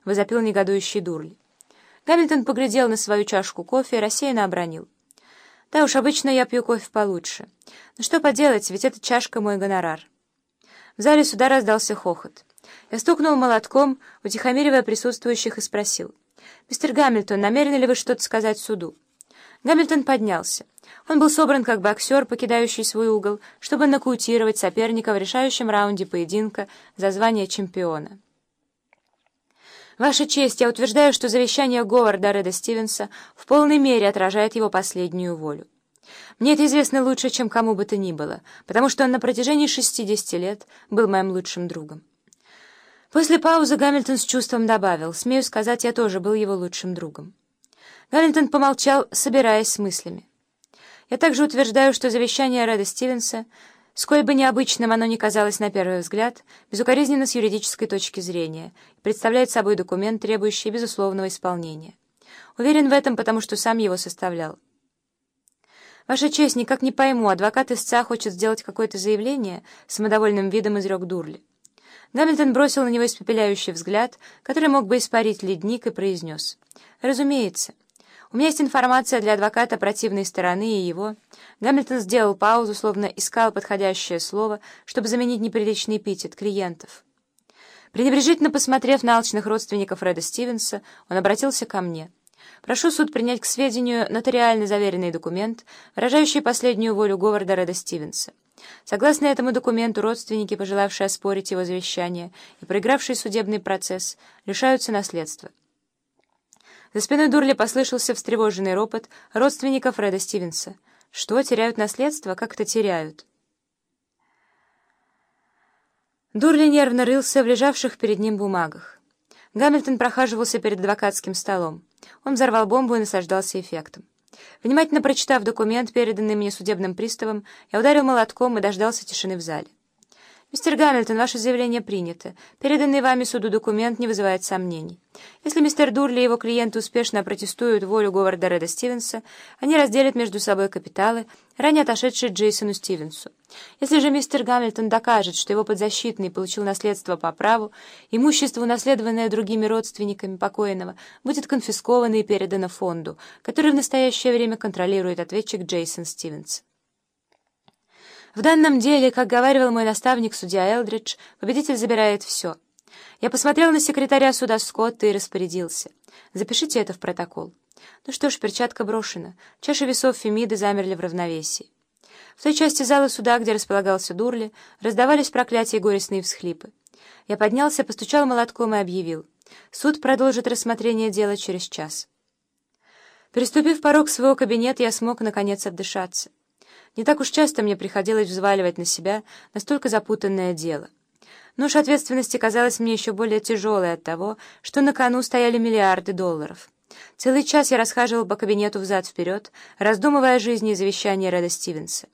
— возопил негодующий Дурли. Гамильтон поглядел на свою чашку кофе и рассеянно обронил. «Да уж, обычно я пью кофе получше. Но что поделать, ведь эта чашка мой гонорар». В зале суда раздался хохот. Я стукнул молотком, утихомиривая присутствующих, и спросил. «Мистер Гамильтон, намерены ли вы что-то сказать суду?» Гамильтон поднялся. Он был собран как боксер, покидающий свой угол, чтобы нокаутировать соперника в решающем раунде поединка за звание чемпиона. «Ваша честь, я утверждаю, что завещание Говарда Реда Стивенса в полной мере отражает его последнюю волю. Мне это известно лучше, чем кому бы то ни было, потому что он на протяжении 60 лет был моим лучшим другом». После паузы Гамильтон с чувством добавил, «Смею сказать, я тоже был его лучшим другом». Гамильтон помолчал, собираясь с мыслями. «Я также утверждаю, что завещание Реда Стивенса, сколь бы необычным оно ни казалось на первый взгляд, безукоризненно с юридической точки зрения представляет собой документ, требующий безусловного исполнения. Уверен в этом, потому что сам его составлял. «Ваша честь, никак не пойму, адвокат истца хочет сделать какое-то заявление?» — самодовольным видом изрек Дурли. Гамильтон бросил на него испепеляющий взгляд, который мог бы испарить ледник, и произнес. «Разумеется». У меня есть информация для адвоката противной стороны и его. Гамильтон сделал паузу, словно искал подходящее слово, чтобы заменить неприличный эпитет клиентов. Пренебрежительно посмотрев на алчных родственников Реда Стивенса, он обратился ко мне. «Прошу суд принять к сведению нотариально заверенный документ, выражающий последнюю волю Говарда Реда Стивенса. Согласно этому документу, родственники, пожелавшие оспорить его завещание и проигравшие судебный процесс, лишаются наследства. За спиной Дурли послышался встревоженный ропот родственников Фреда Стивенса. «Что, теряют наследство? Как это теряют?» Дурли нервно рылся в лежавших перед ним бумагах. Гамильтон прохаживался перед адвокатским столом. Он взорвал бомбу и наслаждался эффектом. Внимательно прочитав документ, переданный мне судебным приставом, я ударил молотком и дождался тишины в зале. «Мистер Гамильтон, ваше заявление принято. Переданный вами суду документ не вызывает сомнений. Если мистер Дурли и его клиенты успешно протестуют волю Говарда Реда Стивенса, они разделят между собой капиталы, ранее отошедшие Джейсону Стивенсу. Если же мистер Гамильтон докажет, что его подзащитный получил наследство по праву, имущество, унаследованное другими родственниками покойного, будет конфисковано и передано фонду, который в настоящее время контролирует ответчик Джейсон Стивенс. В данном деле, как говаривал мой наставник, судья Элдридж, победитель забирает все. Я посмотрел на секретаря суда Скотта и распорядился. Запишите это в протокол. Ну что ж, перчатка брошена. Чаши весов Фемиды замерли в равновесии. В той части зала суда, где располагался Дурли, раздавались проклятия и горестные всхлипы. Я поднялся, постучал молотком и объявил. Суд продолжит рассмотрение дела через час. Переступив порог своего кабинета, я смог, наконец, отдышаться. Не так уж часто мне приходилось взваливать на себя настолько запутанное дело. Нож ответственности казалось мне еще более тяжелой от того, что на кону стояли миллиарды долларов. Целый час я расхаживал по кабинету взад-вперед, раздумывая о жизни и завещании Реда Стивенса.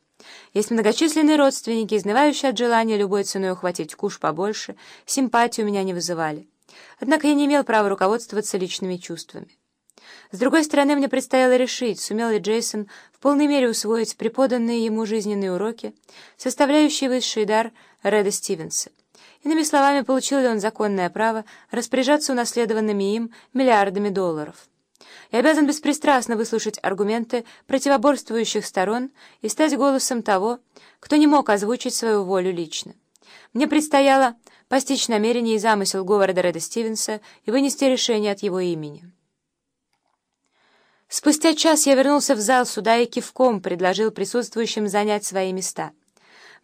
Есть многочисленные родственники, изнывающие от желания любой ценой ухватить куш побольше, симпатии у меня не вызывали. Однако я не имел права руководствоваться личными чувствами. С другой стороны, мне предстояло решить, сумел ли Джейсон в полной мере усвоить преподанные ему жизненные уроки, составляющие высший дар Реда Стивенса. Иными словами, получил ли он законное право распоряжаться унаследованными им миллиардами долларов. Я обязан беспристрастно выслушать аргументы противоборствующих сторон и стать голосом того, кто не мог озвучить свою волю лично. Мне предстояло постичь намерение и замысел Говарда Реда Стивенса и вынести решение от его имени. Спустя час я вернулся в зал суда и кивком предложил присутствующим занять свои места.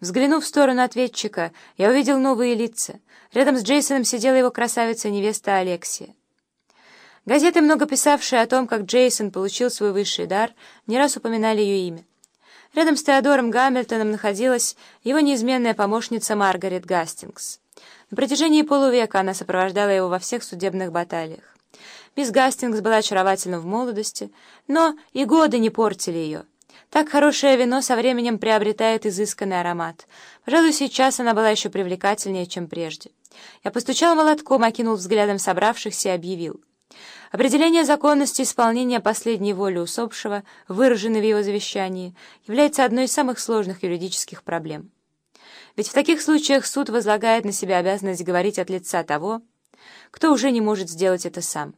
Взглянув в сторону ответчика, я увидел новые лица. Рядом с Джейсоном сидела его красавица-невеста Алексия. Газеты, много писавшие о том, как Джейсон получил свой высший дар, не раз упоминали ее имя. Рядом с Теодором Гамильтоном находилась его неизменная помощница Маргарет Гастингс. На протяжении полувека она сопровождала его во всех судебных баталиях. Мисс Гастингс была очаровательна в молодости, но и годы не портили ее. Так хорошее вино со временем приобретает изысканный аромат. Пожалуй, сейчас она была еще привлекательнее, чем прежде. Я постучал молотком, окинул взглядом собравшихся и объявил. Определение законности исполнения последней воли усопшего, выраженной в его завещании, является одной из самых сложных юридических проблем. Ведь в таких случаях суд возлагает на себя обязанность говорить от лица того, кто уже не может сделать это сам.